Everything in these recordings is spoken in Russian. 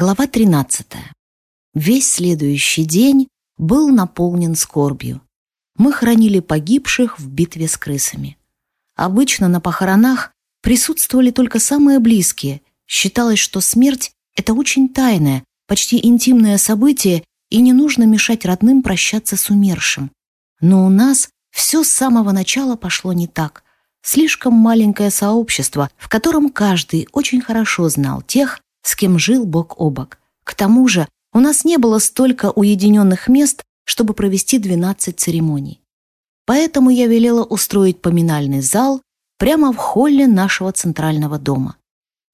Глава 13. Весь следующий день был наполнен скорбью. Мы хранили погибших в битве с крысами. Обычно на похоронах присутствовали только самые близкие. Считалось, что смерть — это очень тайное, почти интимное событие, и не нужно мешать родным прощаться с умершим. Но у нас все с самого начала пошло не так. Слишком маленькое сообщество, в котором каждый очень хорошо знал тех, с кем жил бок о бок. К тому же у нас не было столько уединенных мест, чтобы провести 12 церемоний. Поэтому я велела устроить поминальный зал прямо в холле нашего центрального дома.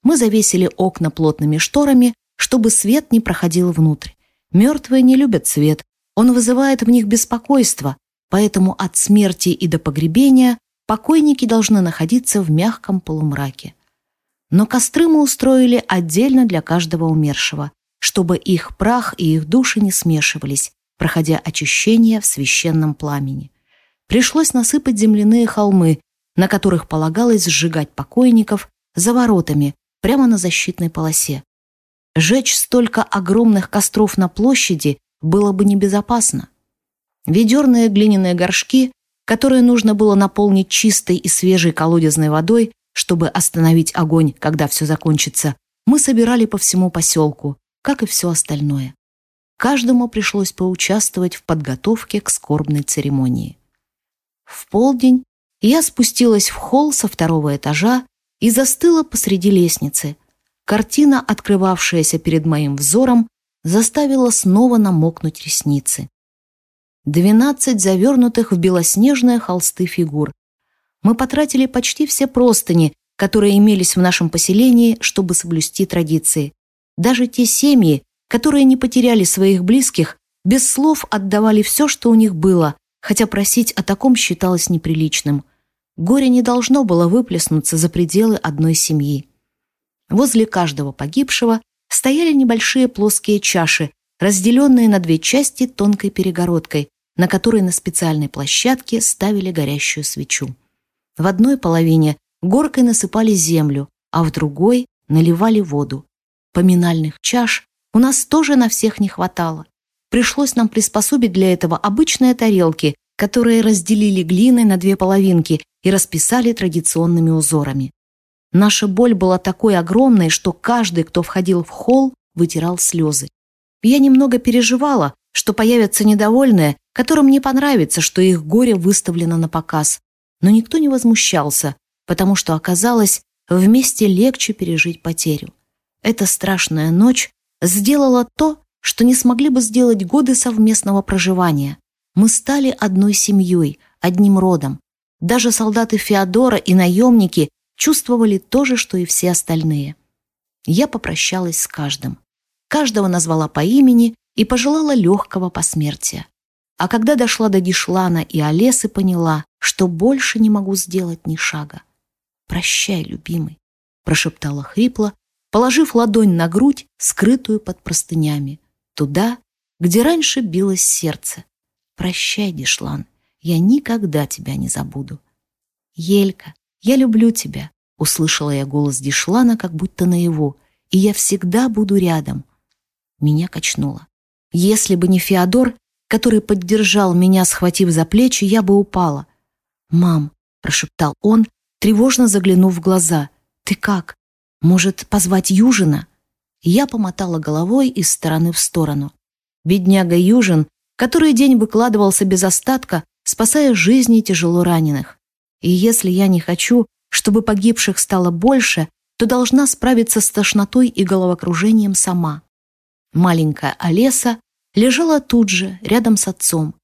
Мы завесили окна плотными шторами, чтобы свет не проходил внутрь. Мертвые не любят свет, он вызывает в них беспокойство, поэтому от смерти и до погребения покойники должны находиться в мягком полумраке. Но костры мы устроили отдельно для каждого умершего, чтобы их прах и их души не смешивались, проходя очищение в священном пламени. Пришлось насыпать земляные холмы, на которых полагалось сжигать покойников за воротами, прямо на защитной полосе. Жечь столько огромных костров на площади было бы небезопасно. Ведерные глиняные горшки, которые нужно было наполнить чистой и свежей колодезной водой, чтобы остановить огонь, когда все закончится, мы собирали по всему поселку, как и все остальное. Каждому пришлось поучаствовать в подготовке к скорбной церемонии. В полдень я спустилась в холл со второго этажа и застыла посреди лестницы. Картина, открывавшаяся перед моим взором, заставила снова намокнуть ресницы. Двенадцать завернутых в белоснежные холсты фигур, мы потратили почти все простыни, которые имелись в нашем поселении, чтобы соблюсти традиции. Даже те семьи, которые не потеряли своих близких, без слов отдавали все, что у них было, хотя просить о таком считалось неприличным. Горе не должно было выплеснуться за пределы одной семьи. Возле каждого погибшего стояли небольшие плоские чаши, разделенные на две части тонкой перегородкой, на которой на специальной площадке ставили горящую свечу. В одной половине горкой насыпали землю, а в другой наливали воду. Поминальных чаш у нас тоже на всех не хватало. Пришлось нам приспособить для этого обычные тарелки, которые разделили глиной на две половинки и расписали традиционными узорами. Наша боль была такой огромной, что каждый, кто входил в холл, вытирал слезы. Я немного переживала, что появятся недовольные, которым не понравится, что их горе выставлено на показ, но никто не возмущался, потому что оказалось, вместе легче пережить потерю. Эта страшная ночь сделала то, что не смогли бы сделать годы совместного проживания. Мы стали одной семьей, одним родом. Даже солдаты Феодора и наемники чувствовали то же, что и все остальные. Я попрощалась с каждым. Каждого назвала по имени и пожелала легкого посмертия. А когда дошла до Дишлана и Олесы, поняла, что больше не могу сделать ни шага. «Прощай, любимый», — прошептала хрипло, положив ладонь на грудь, скрытую под простынями, туда, где раньше билось сердце. «Прощай, Дишлан, я никогда тебя не забуду». «Елька, я люблю тебя», — услышала я голос Дишлана, как будто наяву, «и я всегда буду рядом». Меня качнуло. Если бы не Феодор, который поддержал меня, схватив за плечи, я бы упала. «Мам», — прошептал он, тревожно заглянув в глаза, «ты как? Может, позвать Южина?» Я помотала головой из стороны в сторону. Бедняга Южин, который день выкладывался без остатка, спасая жизни тяжело раненых. И если я не хочу, чтобы погибших стало больше, то должна справиться с тошнотой и головокружением сама. Маленькая Олеса лежала тут же, рядом с отцом.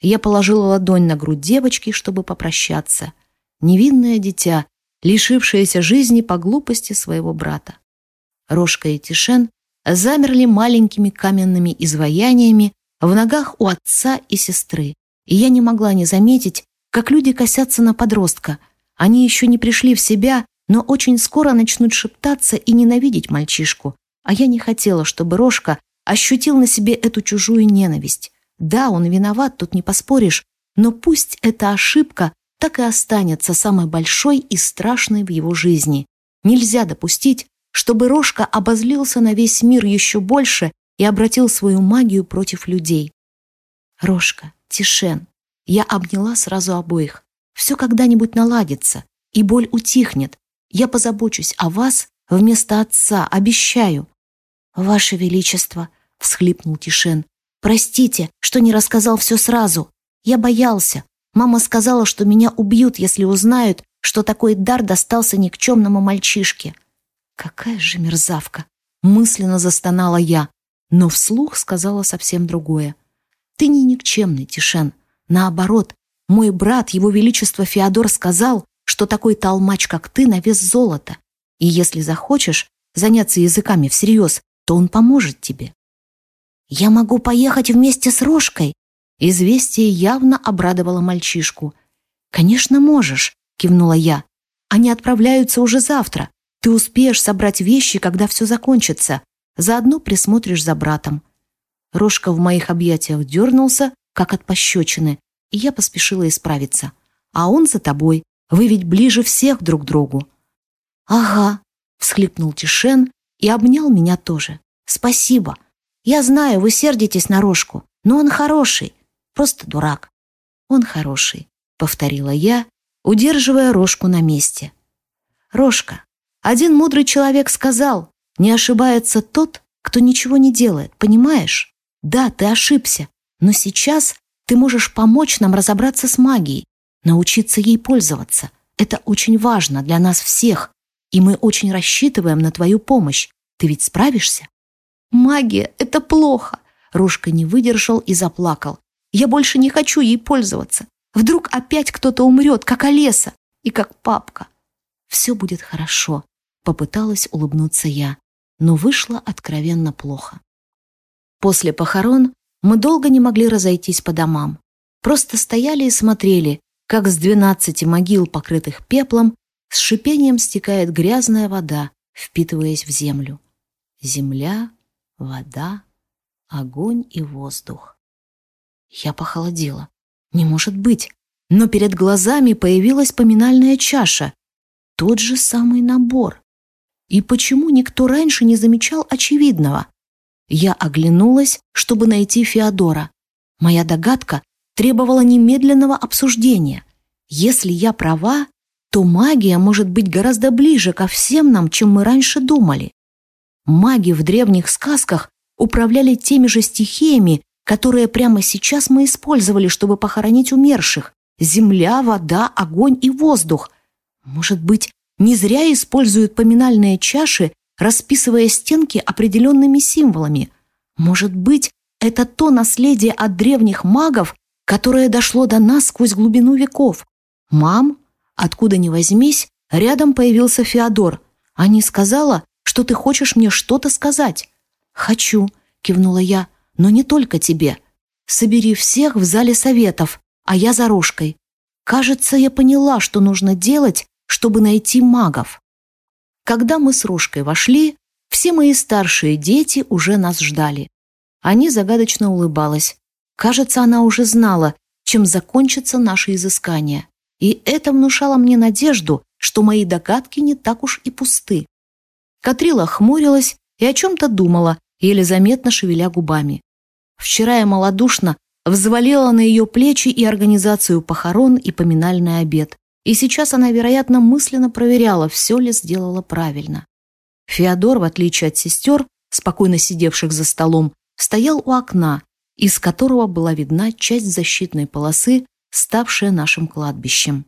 Я положила ладонь на грудь девочки, чтобы попрощаться. Невинное дитя, лишившееся жизни по глупости своего брата. Рожка и Тишен замерли маленькими каменными изваяниями в ногах у отца и сестры, и я не могла не заметить, как люди косятся на подростка. Они еще не пришли в себя, но очень скоро начнут шептаться и ненавидеть мальчишку, а я не хотела, чтобы Рожка ощутил на себе эту чужую ненависть. Да, он виноват, тут не поспоришь, но пусть эта ошибка так и останется самой большой и страшной в его жизни. Нельзя допустить, чтобы Рожка обозлился на весь мир еще больше и обратил свою магию против людей. Рожка, Тишен, я обняла сразу обоих. Все когда-нибудь наладится, и боль утихнет. Я позабочусь о вас вместо отца, обещаю. Ваше Величество, — всхлипнул Тишен, — простите, что не рассказал все сразу. Я боялся. Мама сказала, что меня убьют, если узнают, что такой дар достался никчемному мальчишке. Какая же мерзавка! Мысленно застонала я, но вслух сказала совсем другое. Ты не никчемный, Тишен. Наоборот, мой брат, его величество Феодор, сказал, что такой толмач, как ты, на вес золота. И если захочешь заняться языками всерьез, то он поможет тебе. «Я могу поехать вместе с Рожкой!» Известие явно обрадовало мальчишку. «Конечно, можешь», — кивнула я. «Они отправляются уже завтра. Ты успеешь собрать вещи, когда все закончится. Заодно присмотришь за братом. Рожка в моих объятиях дернулся, как от пощечины, и я поспешила исправиться. «А он за тобой. Вы ведь ближе всех друг к другу». «Ага», — всхлипнул Тишен и обнял меня тоже. «Спасибо. Я знаю, вы сердитесь на Рожку, но он хороший. Просто дурак». «Он хороший», — повторила я, удерживая Рожку на месте. «Рожка, один мудрый человек сказал, не ошибается тот, кто ничего не делает, понимаешь? Да, ты ошибся, но сейчас ты можешь помочь нам разобраться с магией, научиться ей пользоваться. Это очень важно для нас всех, и мы очень рассчитываем на твою помощь. Ты ведь справишься? Магия — это плохо. Рушка не выдержал и заплакал. Я больше не хочу ей пользоваться. Вдруг опять кто-то умрет, как Олеса и как папка. Все будет хорошо, попыталась улыбнуться я, но вышло откровенно плохо. После похорон мы долго не могли разойтись по домам. Просто стояли и смотрели, как с двенадцати могил, покрытых пеплом, с шипением стекает грязная вода, впитываясь в землю. Земля, вода, огонь и воздух. Я похолодела. Не может быть. Но перед глазами появилась поминальная чаша. Тот же самый набор. И почему никто раньше не замечал очевидного? Я оглянулась, чтобы найти Феодора. Моя догадка требовала немедленного обсуждения. Если я права, то магия может быть гораздо ближе ко всем нам, чем мы раньше думали. Маги в древних сказках управляли теми же стихиями, которые прямо сейчас мы использовали, чтобы похоронить умерших. Земля, вода, огонь и воздух. Может быть, не зря используют поминальные чаши расписывая стенки определенными символами. Может быть, это то наследие от древних магов, которое дошло до нас сквозь глубину веков. «Мам, откуда ни возьмись, рядом появился Феодор. Ани сказала, что ты хочешь мне что-то сказать». «Хочу», — кивнула я, — «но не только тебе. Собери всех в зале советов, а я за рожкой. Кажется, я поняла, что нужно делать, чтобы найти магов». Когда мы с Рушкой вошли, все мои старшие дети уже нас ждали. Они загадочно улыбалась. Кажется, она уже знала, чем закончится наше изыскание. И это внушало мне надежду, что мои догадки не так уж и пусты. Катрила хмурилась и о чем-то думала, еле заметно шевеля губами. Вчера я малодушно взвалила на ее плечи и организацию похорон, и поминальный обед и сейчас она, вероятно, мысленно проверяла, все ли сделала правильно. Феодор, в отличие от сестер, спокойно сидевших за столом, стоял у окна, из которого была видна часть защитной полосы, ставшая нашим кладбищем.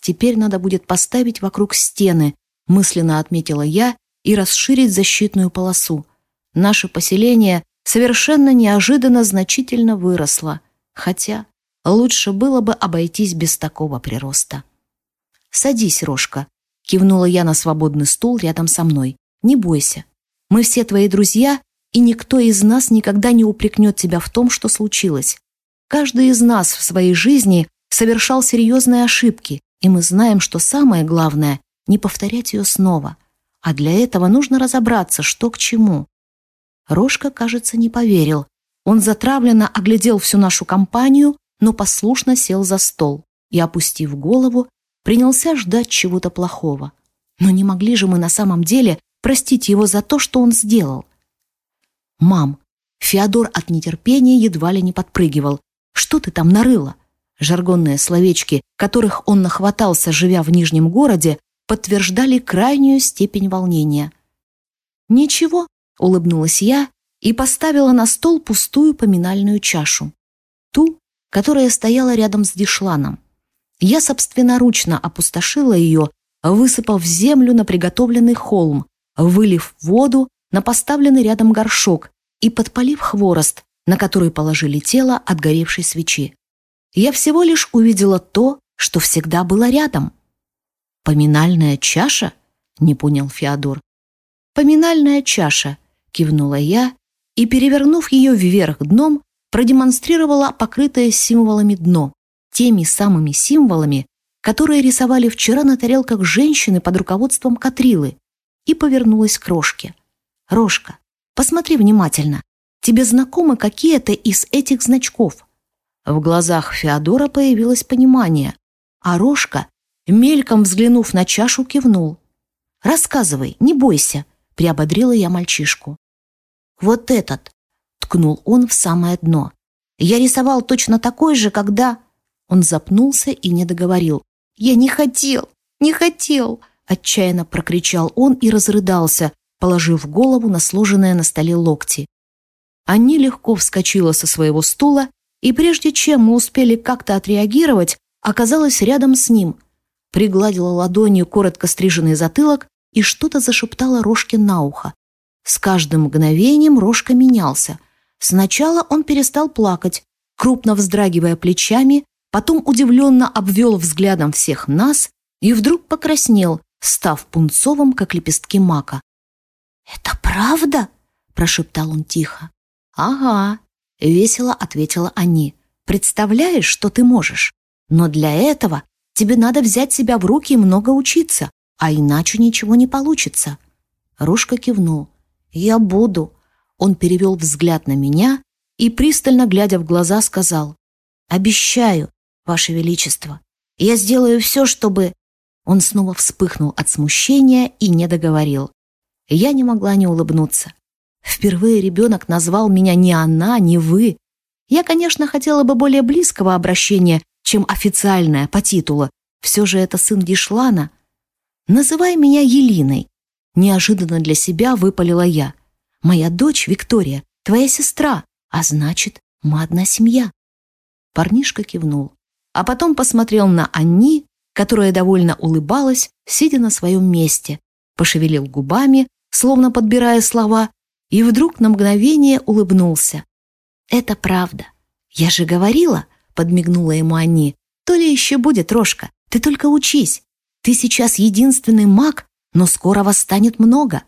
Теперь надо будет поставить вокруг стены, мысленно отметила я, и расширить защитную полосу. Наше поселение совершенно неожиданно значительно выросло, хотя лучше было бы обойтись без такого прироста. «Садись, Рожка», — кивнула я на свободный стул рядом со мной. «Не бойся. Мы все твои друзья, и никто из нас никогда не упрекнет тебя в том, что случилось. Каждый из нас в своей жизни совершал серьезные ошибки, и мы знаем, что самое главное — не повторять ее снова. А для этого нужно разобраться, что к чему». Рожка, кажется, не поверил. Он затравленно оглядел всю нашу компанию, но послушно сел за стол и, опустив голову, принялся ждать чего-то плохого. Но не могли же мы на самом деле простить его за то, что он сделал. «Мам!» Феодор от нетерпения едва ли не подпрыгивал. «Что ты там нарыла?» Жаргонные словечки, которых он нахватался, живя в Нижнем городе, подтверждали крайнюю степень волнения. «Ничего», — улыбнулась я и поставила на стол пустую поминальную чашу. Ту, которая стояла рядом с дишланом. Я собственноручно опустошила ее, высыпав землю на приготовленный холм, вылив воду на поставленный рядом горшок и подпалив хворост, на который положили тело от горевшей свечи. Я всего лишь увидела то, что всегда было рядом. «Поминальная чаша?» — не понял Феодор. «Поминальная чаша», — кивнула я и, перевернув ее вверх дном, продемонстрировала покрытое символами дно теми самыми символами, которые рисовали вчера на тарелках женщины под руководством Катрилы, и повернулась к Рожке. «Рожка, посмотри внимательно. Тебе знакомы какие-то из этих значков?» В глазах Феодора появилось понимание, а Рожка, мельком взглянув на чашу, кивнул. «Рассказывай, не бойся», — приободрила я мальчишку. «Вот этот», — ткнул он в самое дно. «Я рисовал точно такой же, когда...» Он запнулся и не договорил. «Я не хотел! Не хотел!» Отчаянно прокричал он и разрыдался, положив голову на сложенные на столе локти. Анни легко вскочила со своего стула, и прежде чем мы успели как-то отреагировать, оказалась рядом с ним, пригладила ладонью коротко стриженный затылок и что-то зашептала Рожке на ухо. С каждым мгновением Рожка менялся. Сначала он перестал плакать, крупно вздрагивая плечами, потом удивленно обвел взглядом всех нас и вдруг покраснел, став пунцовым, как лепестки мака. «Это правда?» – прошептал он тихо. «Ага», – весело ответила Ани. «Представляешь, что ты можешь? Но для этого тебе надо взять себя в руки и много учиться, а иначе ничего не получится». Рушка кивнул. «Я буду». Он перевел взгляд на меня и, пристально глядя в глаза, сказал. «Обещаю, Ваше Величество. Я сделаю все, чтобы...» Он снова вспыхнул от смущения и не договорил. Я не могла не улыбнуться. Впервые ребенок назвал меня не она, не вы. Я, конечно, хотела бы более близкого обращения, чем официальное по титулу. Все же это сын Дишлана. «Называй меня Елиной», — неожиданно для себя выпалила я. «Моя дочь Виктория, твоя сестра, а значит, мы одна семья». Парнишка кивнул а потом посмотрел на Анни, которая довольно улыбалась, сидя на своем месте, пошевелил губами, словно подбирая слова, и вдруг на мгновение улыбнулся. «Это правда. Я же говорила», — подмигнула ему Анни, «то ли еще будет, Рожка, ты только учись. Ты сейчас единственный маг, но скоро вас станет много».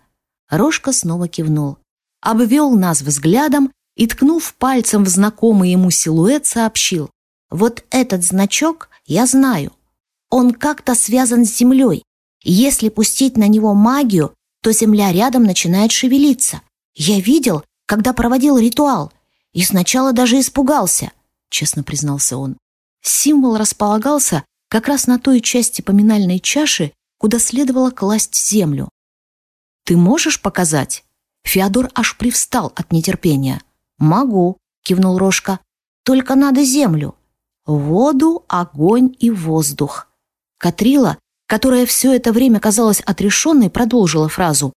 Рожка снова кивнул, обвел нас взглядом и, ткнув пальцем в знакомый ему силуэт, сообщил. Вот этот значок я знаю. Он как-то связан с землей. Если пустить на него магию, то земля рядом начинает шевелиться. Я видел, когда проводил ритуал, и сначала даже испугался, честно признался он. Символ располагался как раз на той части поминальной чаши, куда следовало класть землю. «Ты можешь показать?» Феодор аж привстал от нетерпения. «Могу», — кивнул Рожка. «Только надо землю воду, огонь и воздух. Катрила, которая все это время казалась отрешенной, продолжила фразу.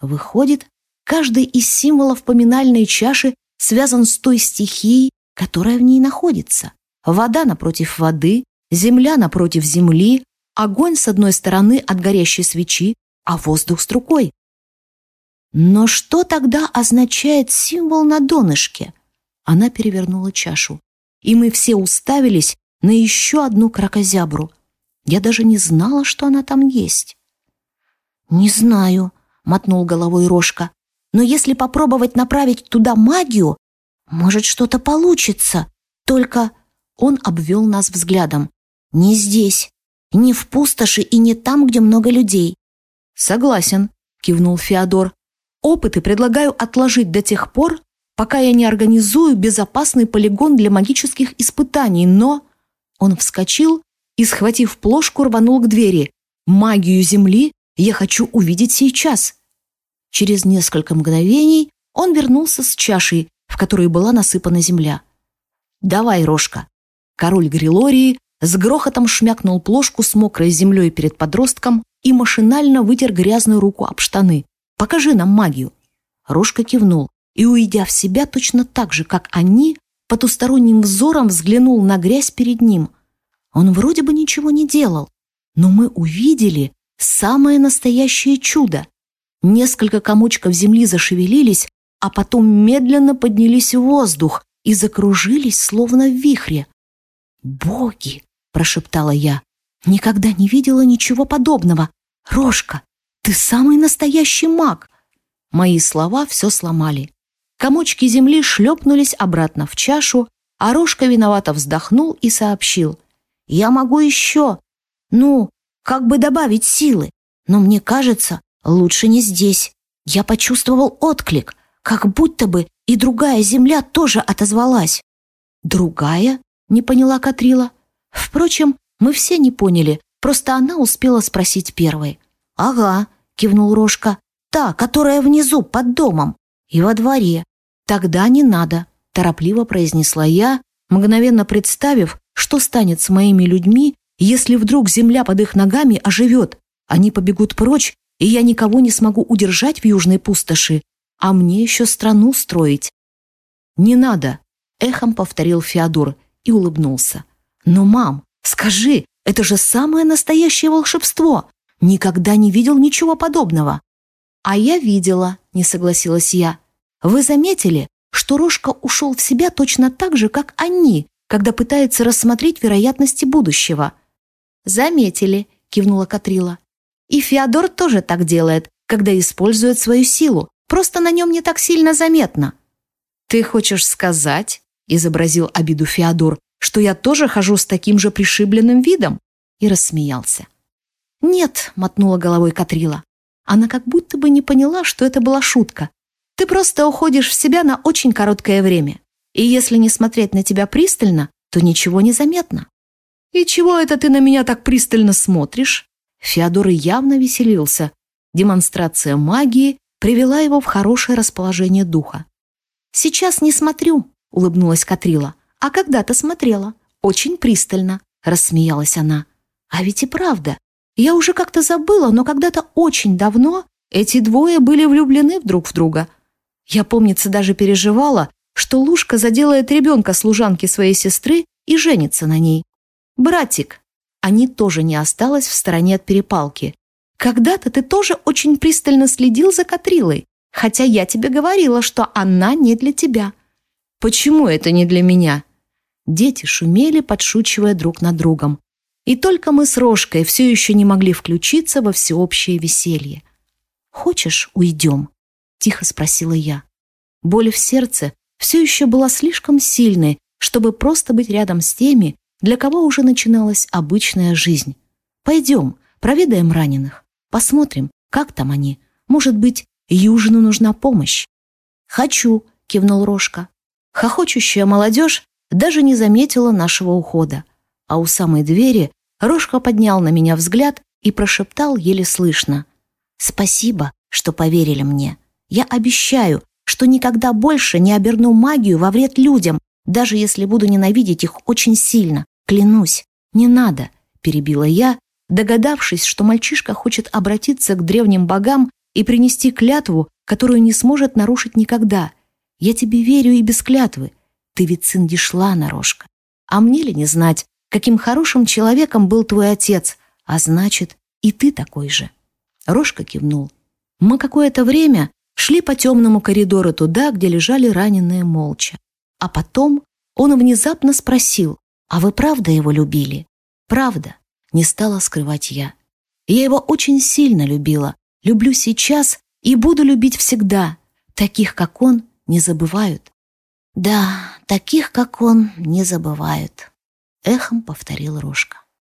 Выходит, каждый из символов поминальной чаши связан с той стихией, которая в ней находится. Вода напротив воды, земля напротив земли, огонь с одной стороны от горящей свечи, а воздух с другой. Но что тогда означает символ на донышке? Она перевернула чашу и мы все уставились на еще одну кракозябру. Я даже не знала, что она там есть. «Не знаю», — мотнул головой Рожка. «Но если попробовать направить туда магию, может, что-то получится. Только...» Он обвел нас взглядом. «Не здесь, не в пустоши и не там, где много людей». «Согласен», — кивнул Феодор. «Опыты предлагаю отложить до тех пор, пока я не организую безопасный полигон для магических испытаний, но...» Он вскочил и, схватив плошку, рванул к двери. «Магию Земли я хочу увидеть сейчас!» Через несколько мгновений он вернулся с чашей, в которой была насыпана земля. «Давай, Рожка!» Король Грилории с грохотом шмякнул плошку с мокрой землей перед подростком и машинально вытер грязную руку об штаны. «Покажи нам магию!» Рожка кивнул и, уйдя в себя точно так же, как они, потусторонним взором взглянул на грязь перед ним. Он вроде бы ничего не делал, но мы увидели самое настоящее чудо. Несколько комочков земли зашевелились, а потом медленно поднялись в воздух и закружились, словно в вихре. «Боги!» — прошептала я. «Никогда не видела ничего подобного. Рожка, ты самый настоящий маг!» Мои слова все сломали. Комочки земли шлепнулись обратно в чашу, а Рожка виновато вздохнул и сообщил. «Я могу еще. Ну, как бы добавить силы. Но мне кажется, лучше не здесь. Я почувствовал отклик, как будто бы и другая земля тоже отозвалась». «Другая?» — не поняла Катрила. Впрочем, мы все не поняли, просто она успела спросить первой. «Ага», — кивнул Рожка, — «та, которая внизу, под домом и во дворе». «Тогда не надо», — торопливо произнесла я, мгновенно представив, что станет с моими людьми, если вдруг земля под их ногами оживет. Они побегут прочь, и я никого не смогу удержать в южной пустоши, а мне еще страну строить. «Не надо», — эхом повторил Феодор и улыбнулся. «Но, мам, скажи, это же самое настоящее волшебство! Никогда не видел ничего подобного!» «А я видела», — не согласилась я. «Вы заметили, что Рожка ушел в себя точно так же, как они, когда пытается рассмотреть вероятности будущего?» «Заметили», — кивнула Катрила. «И Феодор тоже так делает, когда использует свою силу, просто на нем не так сильно заметно». «Ты хочешь сказать?» — изобразил обиду Феодор, что я тоже хожу с таким же пришибленным видом?» И рассмеялся. «Нет», — мотнула головой Катрила. Она как будто бы не поняла, что это была шутка. «Ты просто уходишь в себя на очень короткое время. И если не смотреть на тебя пристально, то ничего не заметно». «И чего это ты на меня так пристально смотришь?» Феодор явно веселился. Демонстрация магии привела его в хорошее расположение духа. «Сейчас не смотрю», — улыбнулась Катрила. А когда-то смотрела. Очень пристально. Рассмеялась она. А ведь и правда. Я уже как-то забыла, но когда-то очень давно эти двое были влюблены друг в друга. Я, помнится, даже переживала, что Лушка заделает ребенка служанки своей сестры и женится на ней. Братик, они тоже не осталось в стороне от перепалки. Когда-то ты тоже очень пристально следил за Катрилой, хотя я тебе говорила, что она не для тебя. Почему это не для меня? Дети шумели, подшучивая друг над другом. И только мы с Рожкой все еще не могли включиться во всеобщее веселье. «Хочешь, уйдем?» — тихо спросила я. Боль в сердце все еще была слишком сильной, чтобы просто быть рядом с теми, для кого уже начиналась обычная жизнь. «Пойдем, проведаем раненых, посмотрим, как там они. Может быть, Южину нужна помощь?» «Хочу», — кивнул Рожка. Хохочущая молодежь даже не заметила нашего ухода, а у самой двери Рожка поднял на меня взгляд и прошептал еле слышно. «Спасибо, что поверили мне. Я обещаю, что никогда больше не оберну магию во вред людям, даже если буду ненавидеть их очень сильно. Клянусь, не надо», — перебила я, догадавшись, что мальчишка хочет обратиться к древним богам и принести клятву, которую не сможет нарушить никогда. «Я тебе верю и без клятвы. Ты ведь сын Дишлана, Рожка. А мне ли не знать, каким хорошим человеком был твой отец, а значит, и ты такой же?» Рожка кивнул. Мы какое-то время шли по темному коридору туда, где лежали раненые молча. А потом он внезапно спросил, «А вы правда его любили?» «Правда», — не стала скрывать я. «Я его очень сильно любила, люблю сейчас и буду любить всегда. Таких, как он, не забывают. Да, таких, как он, не забывают, эхом повторил Рожка.